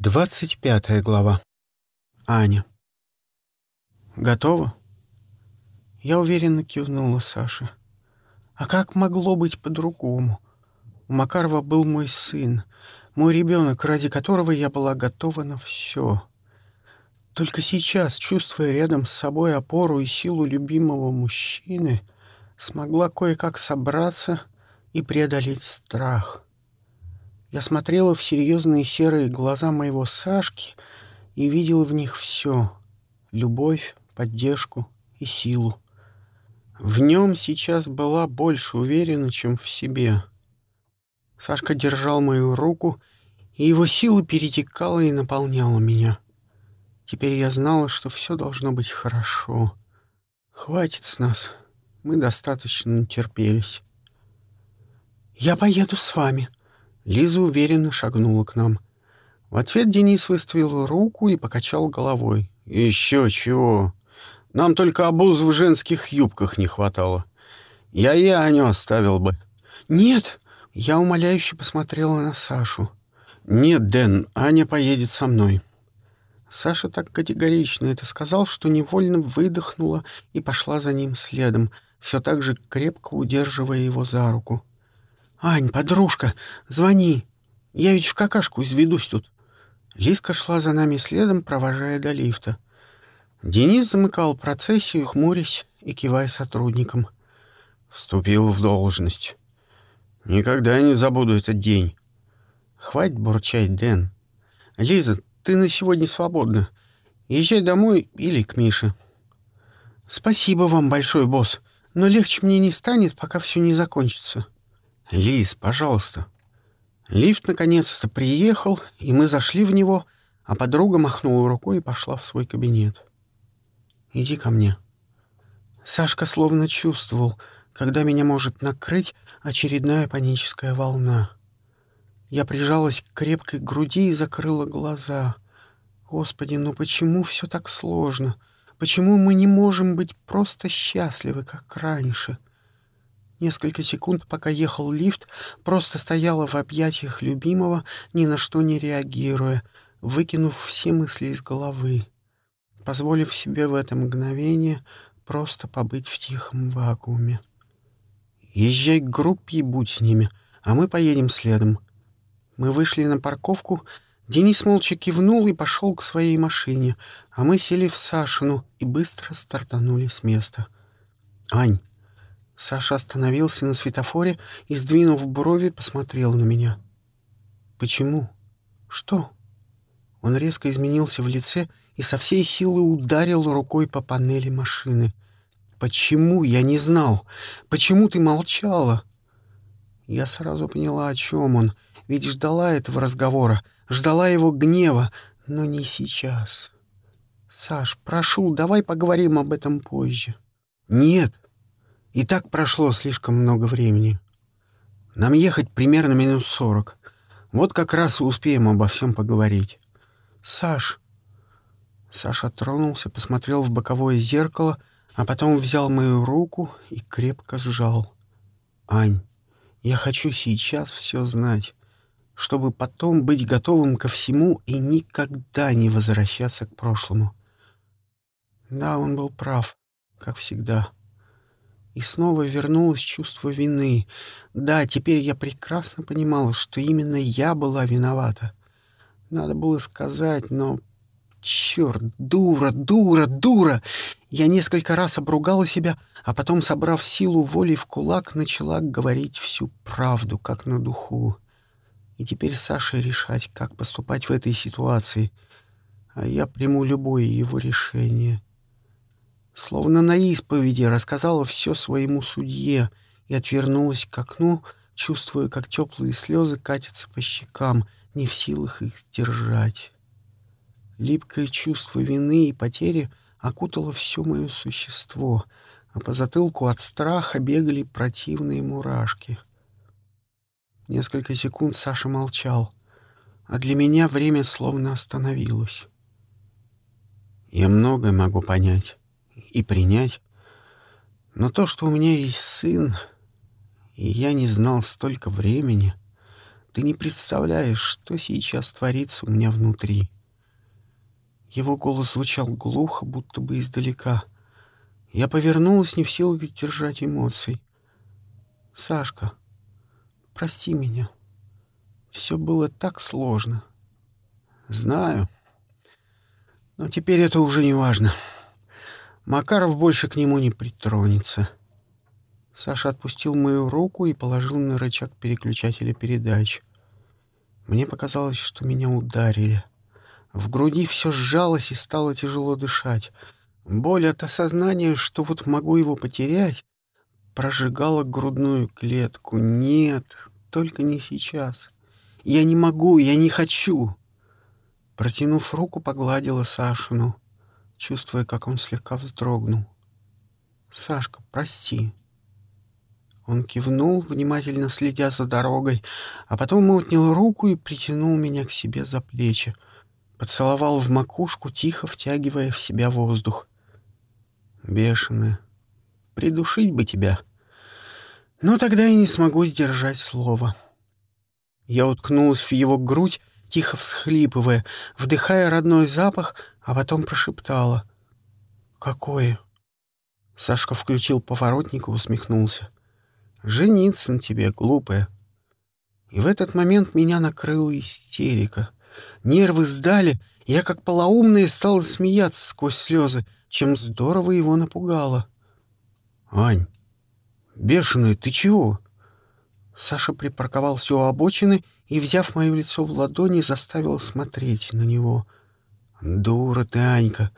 Двадцать пятая глава. Аня. «Готово?» Я уверенно кивнула Саше. «А как могло быть по-другому? У Макарова был мой сын, мой ребенок, ради которого я была готова на все. Только сейчас, чувствуя рядом с собой опору и силу любимого мужчины, смогла кое-как собраться и преодолеть страх». Я смотрела в серьезные серые глаза моего Сашки и видела в них все — любовь, поддержку и силу. В нем сейчас была больше уверена, чем в себе. Сашка держал мою руку, и его сила перетекала и наполняла меня. Теперь я знала, что все должно быть хорошо. Хватит с нас. Мы достаточно терпелись. «Я поеду с вами», Лиза уверенно шагнула к нам. В ответ Денис выставил руку и покачал головой. «Еще чего! Нам только обуз в женских юбках не хватало. Я и Аню оставил бы». «Нет!» — я умоляюще посмотрела на Сашу. «Нет, Дэн, Аня поедет со мной». Саша так категорично это сказал, что невольно выдохнула и пошла за ним следом, все так же крепко удерживая его за руку. «Ань, подружка, звони. Я ведь в какашку изведусь тут». Лиска шла за нами следом, провожая до лифта. Денис замыкал процессию, хмурясь и кивая сотрудникам. Вступил в должность. Никогда не забуду этот день. Хватит бурчать, Дэн. Лиза, ты на сегодня свободна. Езжай домой или к Мише. Спасибо вам большой, босс. Но легче мне не станет, пока все не закончится. «Лиз, пожалуйста». Лифт наконец-то приехал, и мы зашли в него, а подруга махнула рукой и пошла в свой кабинет. «Иди ко мне». Сашка словно чувствовал, когда меня может накрыть очередная паническая волна. Я прижалась к крепкой груди и закрыла глаза. Господи, ну почему все так сложно? Почему мы не можем быть просто счастливы, как раньше?» Несколько секунд, пока ехал лифт, просто стояла в объятиях любимого, ни на что не реагируя, выкинув все мысли из головы, позволив себе в это мгновение просто побыть в тихом вакууме. «Езжай к группе и будь с ними, а мы поедем следом». Мы вышли на парковку, Денис молча кивнул и пошел к своей машине, а мы сели в Сашину и быстро стартанули с места. «Ань, Саша остановился на светофоре и, сдвинув брови, посмотрел на меня. «Почему? Что?» Он резко изменился в лице и со всей силы ударил рукой по панели машины. «Почему? Я не знал. Почему ты молчала?» Я сразу поняла, о чем он, ведь ждала этого разговора, ждала его гнева, но не сейчас. «Саш, прошу, давай поговорим об этом позже». «Нет», и так прошло слишком много времени. Нам ехать примерно минут сорок. Вот как раз и успеем обо всем поговорить. Саш. Саша тронулся, посмотрел в боковое зеркало, а потом взял мою руку и крепко сжал. Ань, я хочу сейчас все знать, чтобы потом быть готовым ко всему и никогда не возвращаться к прошлому. Да, он был прав, как всегда. И снова вернулось чувство вины. Да, теперь я прекрасно понимала, что именно я была виновата. Надо было сказать, но... Черт, дура, дура, дура! Я несколько раз обругала себя, а потом, собрав силу воли в кулак, начала говорить всю правду, как на духу. И теперь Саше решать, как поступать в этой ситуации. А я приму любое его решение. — словно на исповеди, рассказала все своему судье и отвернулась к окну, чувствуя, как теплые слезы катятся по щекам, не в силах их сдержать. Липкое чувство вины и потери окутало все мое существо, а по затылку от страха бегали противные мурашки. Несколько секунд Саша молчал, а для меня время словно остановилось. «Я многое могу понять», и принять. Но то, что у меня есть сын, и я не знал столько времени, Ты не представляешь, что сейчас творится у меня внутри. Его голос звучал глухо, будто бы издалека. Я повернулась, не в силах сдержать эмоций. «Сашка, прости меня. Все было так сложно». «Знаю. Но теперь это уже не важно. Макаров больше к нему не притронется». Саша отпустил мою руку и положил на рычаг переключателя передач. Мне показалось, что меня ударили. В груди все сжалось и стало тяжело дышать. Боль от осознания, что вот могу его потерять, прожигала грудную клетку. Нет, только не сейчас. Я не могу, я не хочу. Протянув руку, погладила Сашину, чувствуя, как он слегка вздрогнул. «Сашка, прости». Он кивнул, внимательно следя за дорогой, а потом отнял руку и притянул меня к себе за плечи. Поцеловал в макушку, тихо втягивая в себя воздух. Бешеная. Придушить бы тебя. Но тогда я не смогу сдержать слово. Я уткнулась в его грудь, тихо всхлипывая, вдыхая родной запах, а потом прошептала. «Какое?» Сашка включил поворотник и усмехнулся. Жениться на тебе, глупая. И в этот момент меня накрыла истерика. Нервы сдали, я как полоумная стала смеяться сквозь слезы, чем здорово его напугало. «Ань, бешеная, ты чего?» Саша припарковался у обочины и, взяв мое лицо в ладони, заставил смотреть на него. «Дура ты, Анька!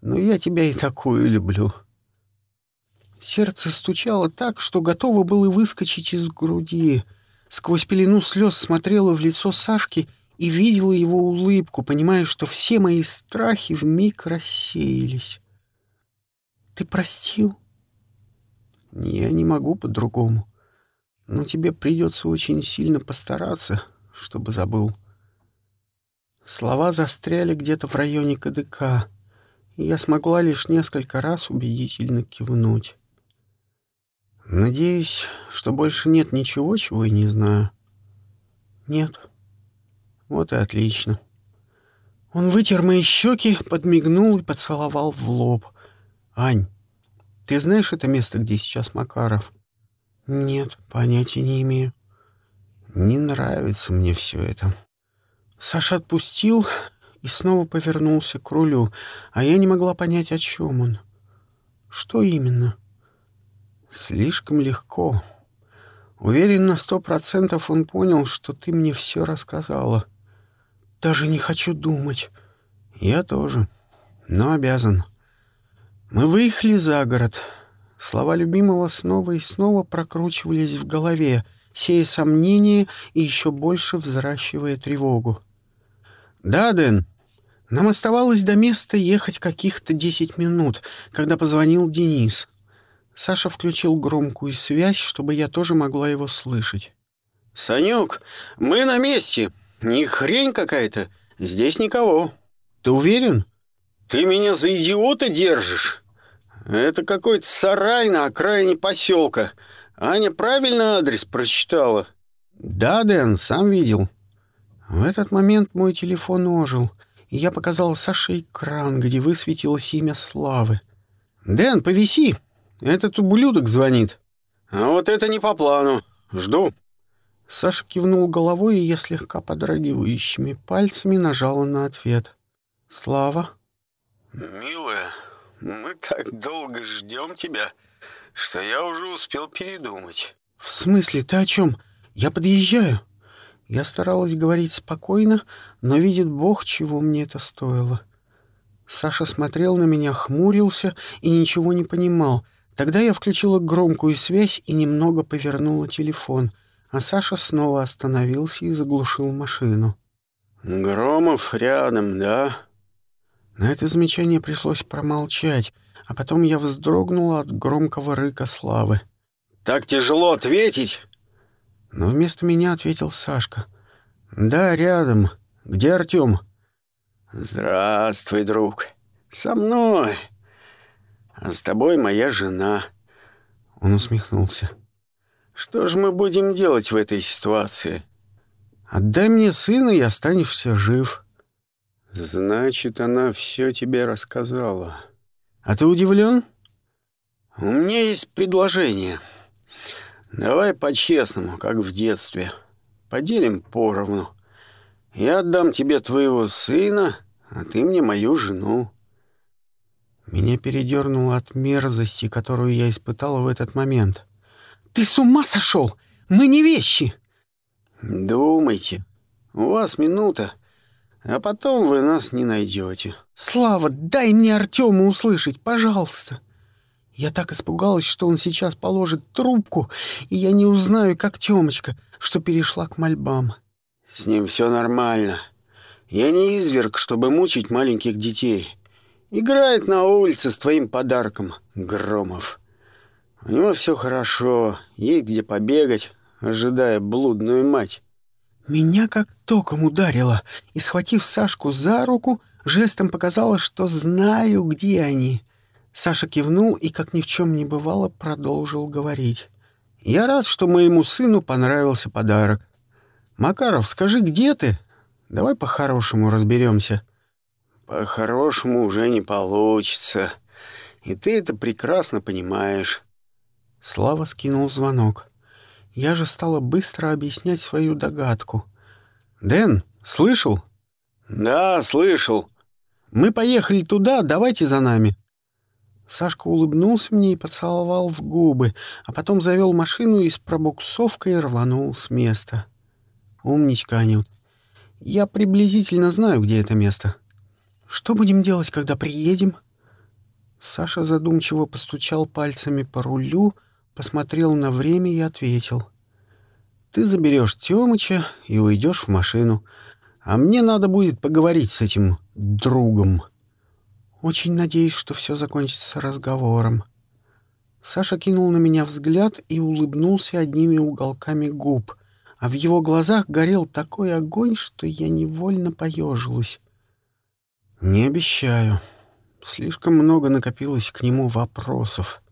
Но я тебя и такую люблю!» Сердце стучало так, что готово было выскочить из груди. Сквозь пелену слез смотрела в лицо Сашки и видела его улыбку, понимая, что все мои страхи вмиг рассеялись. «Ты простил?» «Я не могу по-другому. Но тебе придется очень сильно постараться, чтобы забыл». Слова застряли где-то в районе КДК, и я смогла лишь несколько раз убедительно кивнуть. Надеюсь, что больше нет ничего, чего я не знаю. Нет. Вот и отлично. Он вытер мои щеки, подмигнул и поцеловал в лоб. Ань, ты знаешь это место, где сейчас Макаров? Нет, понятия не имею. Не нравится мне все это. Саша отпустил и снова повернулся к рулю, а я не могла понять, о чем он. Что именно? — Слишком легко. Уверен на сто процентов он понял, что ты мне все рассказала. Даже не хочу думать. Я тоже, но обязан. Мы выехали за город. Слова любимого снова и снова прокручивались в голове, сея сомнения и еще больше взращивая тревогу. «Да, Дэн, нам оставалось до места ехать каких-то десять минут, когда позвонил Денис. Саша включил громкую связь, чтобы я тоже могла его слышать. «Санек, мы на месте. Не хрень какая-то. Здесь никого. Ты уверен? Ты меня за идиота держишь? Это какой-то сарай на окраине поселка. Аня правильно адрес прочитала?» «Да, Дэн, сам видел». В этот момент мой телефон ожил, и я показал Саше экран, где высветилось имя Славы. «Дэн, повиси!» Этот ублюдок звонит. А вот это не по плану. Жду. Саша кивнул головой, и я слегка подрагивающими пальцами нажала на ответ. «Слава?» «Милая, мы так долго ждем тебя, что я уже успел передумать». «В смысле? Ты о чем? Я подъезжаю». Я старалась говорить спокойно, но видит Бог, чего мне это стоило. Саша смотрел на меня, хмурился и ничего не понимал, Тогда я включила громкую связь и немного повернула телефон, а Саша снова остановился и заглушил машину. «Громов рядом, да?» На это замечание пришлось промолчать, а потом я вздрогнула от громкого рыка славы. «Так тяжело ответить!» Но вместо меня ответил Сашка. «Да, рядом. Где Артём?» «Здравствуй, друг. Со мной. А с тобой моя жена». Он усмехнулся. «Что же мы будем делать в этой ситуации? Отдай мне сына, и останешься жив. Значит, она все тебе рассказала. А ты удивлен? У меня есть предложение. Давай по-честному, как в детстве. Поделим поровну. Я отдам тебе твоего сына, а ты мне мою жену. Меня передернуло от мерзости, которую я испытала в этот момент. «Ты с ума сошел? Мы не вещи!» «Думайте. У вас минута, а потом вы нас не найдете». «Слава, дай мне Артема услышать, пожалуйста!» Я так испугалась, что он сейчас положит трубку, и я не узнаю, как Тёмочка, что перешла к мольбам. «С ним все нормально. Я не изверг, чтобы мучить маленьких детей. Играет на улице с твоим подарком, Громов. У него все хорошо, есть где побегать, ожидая блудную мать. Меня как током ударило, и, схватив Сашку за руку, жестом показала, что знаю, где они. Саша кивнул и, как ни в чем не бывало, продолжил говорить. «Я рад, что моему сыну понравился подарок. Макаров, скажи, где ты? Давай по-хорошему разберемся. По-хорошему уже не получится. И ты это прекрасно понимаешь. Слава скинул звонок. Я же стала быстро объяснять свою догадку. «Дэн, слышал?» «Да, слышал. Мы поехали туда, давайте за нами». Сашка улыбнулся мне и поцеловал в губы, а потом завел машину и с пробуксовкой рванул с места. «Умничка, Анют. Я приблизительно знаю, где это место». Что будем делать, когда приедем? Саша задумчиво постучал пальцами по рулю, посмотрел на время и ответил. Ты заберешь Тёмыча и уйдешь в машину. А мне надо будет поговорить с этим другом. Очень надеюсь, что все закончится разговором. Саша кинул на меня взгляд и улыбнулся одними уголками губ, а в его глазах горел такой огонь, что я невольно поежилась. «Не обещаю. Слишком много накопилось к нему вопросов.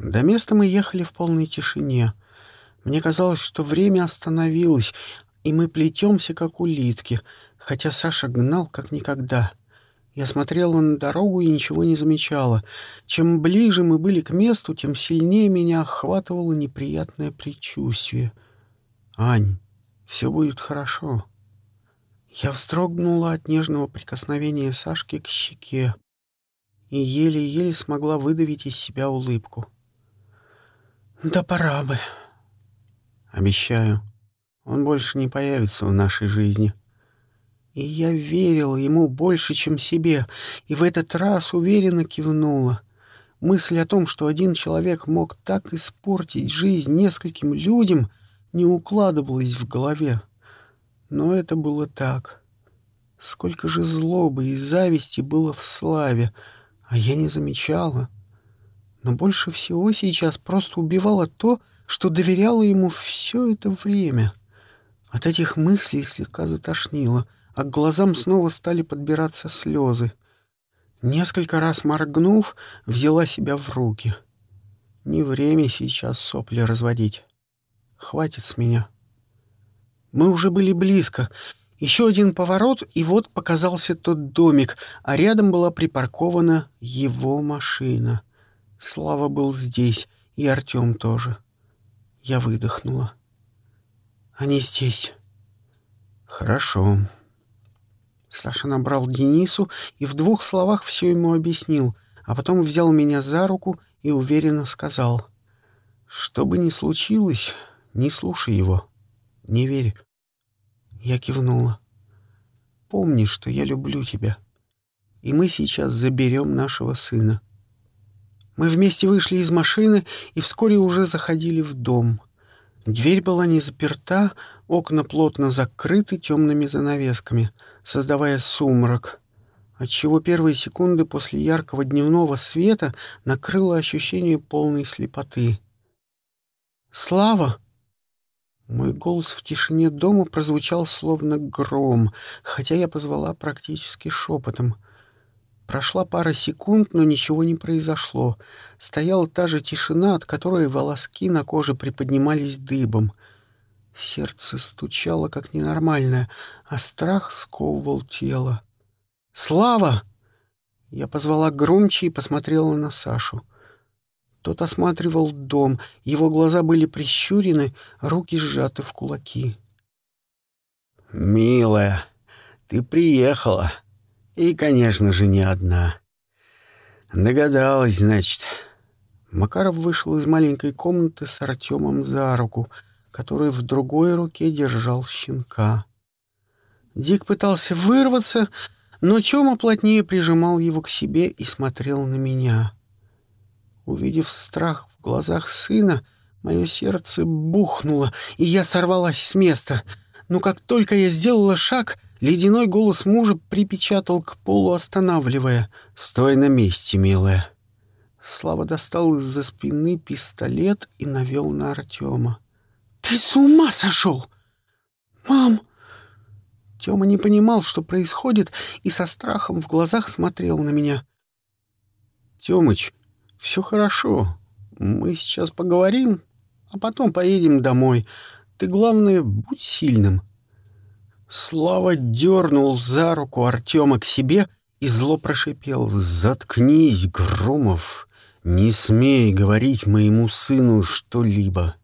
До места мы ехали в полной тишине. Мне казалось, что время остановилось, и мы плетемся, как улитки, хотя Саша гнал, как никогда. Я смотрела на дорогу и ничего не замечала. Чем ближе мы были к месту, тем сильнее меня охватывало неприятное предчувствие. «Ань, все будет хорошо». Я вздрогнула от нежного прикосновения Сашки к щеке и еле-еле смогла выдавить из себя улыбку. «Да пора бы». «Обещаю, он больше не появится в нашей жизни». И я верила ему больше, чем себе, и в этот раз уверенно кивнула. Мысль о том, что один человек мог так испортить жизнь нескольким людям, не укладывалась в голове. Но это было так. Сколько же злобы и зависти было в славе, а я не замечала. Но больше всего сейчас просто убивало то, что доверяла ему все это время. От этих мыслей слегка затошнило, а к глазам снова стали подбираться слезы. Несколько раз моргнув, взяла себя в руки. Не время сейчас сопли разводить. Хватит с меня. Мы уже были близко. Еще один поворот, и вот показался тот домик, а рядом была припаркована его машина. Слава был здесь, и Артем тоже. Я выдохнула. Они здесь. Хорошо. Саша набрал Денису и в двух словах все ему объяснил, а потом взял меня за руку и уверенно сказал. Что бы ни случилось, не слушай его. Не верь. Я кивнула. Помни, что я люблю тебя. И мы сейчас заберем нашего сына. Мы вместе вышли из машины и вскоре уже заходили в дом. Дверь была не заперта, окна плотно закрыты темными занавесками, создавая сумрак, отчего первые секунды после яркого дневного света накрыло ощущение полной слепоты. «Слава!» Мой голос в тишине дома прозвучал словно гром, хотя я позвала практически шепотом. Прошла пара секунд, но ничего не произошло. Стояла та же тишина, от которой волоски на коже приподнимались дыбом. Сердце стучало, как ненормальное, а страх сковывал тело. «Слава!» Я позвала громче и посмотрела на Сашу. Тот осматривал дом, его глаза были прищурены, руки сжаты в кулаки. «Милая, ты приехала. И, конечно же, не одна. Догадалась, значит». Макаров вышел из маленькой комнаты с Артемом за руку, который в другой руке держал щенка. Дик пытался вырваться, но Тёма плотнее прижимал его к себе и смотрел на меня. Увидев страх в глазах сына, мое сердце бухнуло, и я сорвалась с места. Но как только я сделала шаг, ледяной голос мужа припечатал к полу, останавливая. «Стой на месте, милая!» Слава достал из-за спины пистолет и навел на Артема. «Ты с ума сошел! Мам!» Тёма не понимал, что происходит, и со страхом в глазах смотрел на меня. «Тёмыч, все хорошо. Мы сейчас поговорим, а потом поедем домой. Ты, главное, будь сильным». Слава дернул за руку Артема к себе и зло прошипел. «Заткнись, Громов! Не смей говорить моему сыну что-либо!»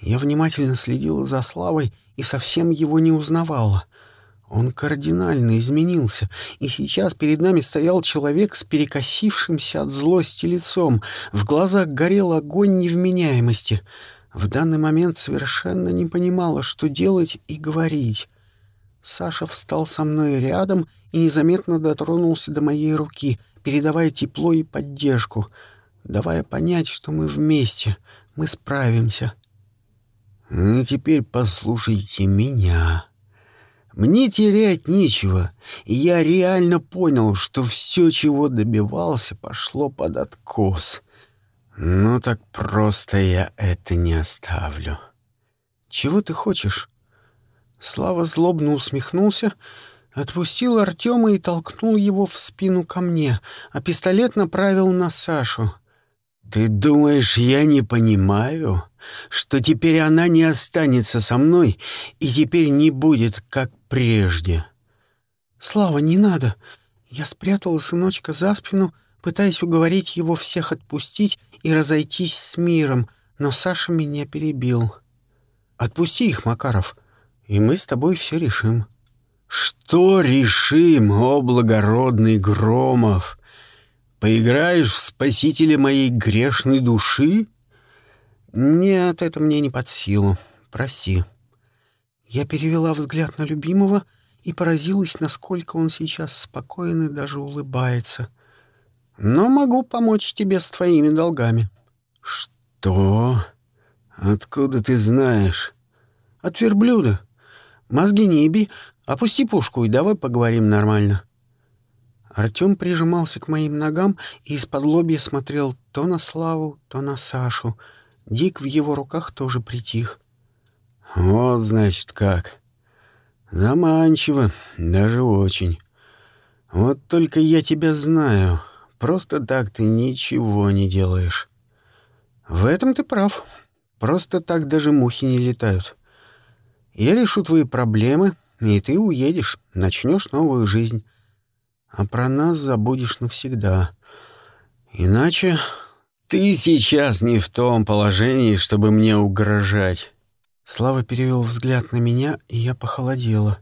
Я внимательно следила за Славой и совсем его не узнавала. Он кардинально изменился, и сейчас перед нами стоял человек с перекосившимся от злости лицом. В глазах горел огонь невменяемости. В данный момент совершенно не понимала, что делать и говорить. Саша встал со мной рядом и незаметно дотронулся до моей руки, передавая тепло и поддержку, давая понять, что мы вместе, мы справимся. «Ну, теперь послушайте меня», мне терять нечего, и я реально понял, что все, чего добивался, пошло под откос. Ну так просто я это не оставлю. Чего ты хочешь? Слава злобно усмехнулся, отпустил Артема и толкнул его в спину ко мне, а пистолет направил на Сашу. «Ты думаешь, я не понимаю, что теперь она не останется со мной и теперь не будет, как прежде?» «Слава, не надо!» Я спрятала сыночка за спину, пытаясь уговорить его всех отпустить и разойтись с миром, но Саша меня перебил. «Отпусти их, Макаров, и мы с тобой все решим». «Что решим, о благородный Громов?» Поиграешь в спасителя моей грешной души? Нет, это мне не под силу. Прости. Я перевела взгляд на любимого и поразилась, насколько он сейчас спокоен и даже улыбается. Но могу помочь тебе с твоими долгами. Что? Откуда ты знаешь? От верблюда. Мозги не еби, опусти пушку и давай поговорим нормально. Артём прижимался к моим ногам и из-под лобья смотрел то на Славу, то на Сашу. Дик в его руках тоже притих. «Вот, значит, как. Заманчиво, даже очень. Вот только я тебя знаю. Просто так ты ничего не делаешь». «В этом ты прав. Просто так даже мухи не летают. Я решу твои проблемы, и ты уедешь, начнешь новую жизнь а про нас забудешь навсегда. Иначе ты сейчас не в том положении, чтобы мне угрожать. Слава перевел взгляд на меня, и я похолодела.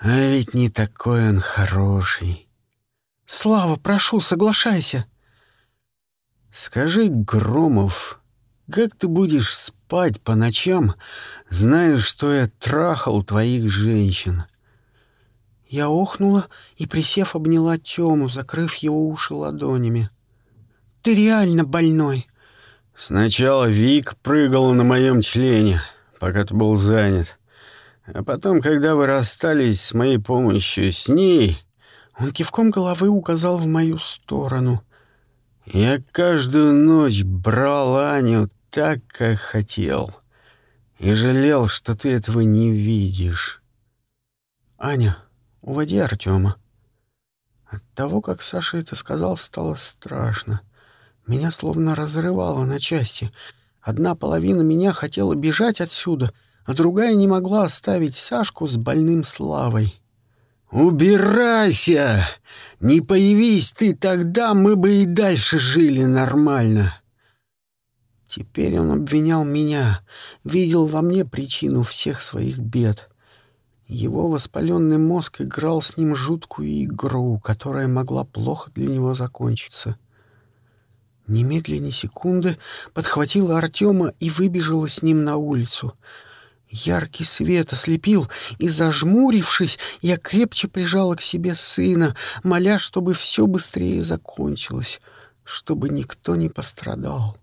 А ведь не такой он хороший. Слава, прошу, соглашайся. Скажи, Громов, как ты будешь спать по ночам, зная, что я трахал твоих женщин? — я охнула и, присев, обняла Тему, закрыв его уши ладонями. «Ты реально больной!» «Сначала Вик прыгал на моем члене, пока ты был занят. А потом, когда вы расстались с моей помощью, с ней...» Он кивком головы указал в мою сторону. «Я каждую ночь брал Аню так, как хотел, и жалел, что ты этого не видишь». «Аня, Уводи Артема. От того, как Саша это сказал, стало страшно. Меня словно разрывало на части. Одна половина меня хотела бежать отсюда, а другая не могла оставить Сашку с больным Славой. «Убирайся! Не появись ты тогда, мы бы и дальше жили нормально!» Теперь он обвинял меня, видел во мне причину всех своих бед. Его воспаленный мозг играл с ним жуткую игру, которая могла плохо для него закончиться. Немедленно секунды подхватила Артема и выбежала с ним на улицу. Яркий свет ослепил, и, зажмурившись, я крепче прижала к себе сына, моля, чтобы все быстрее закончилось, чтобы никто не пострадал.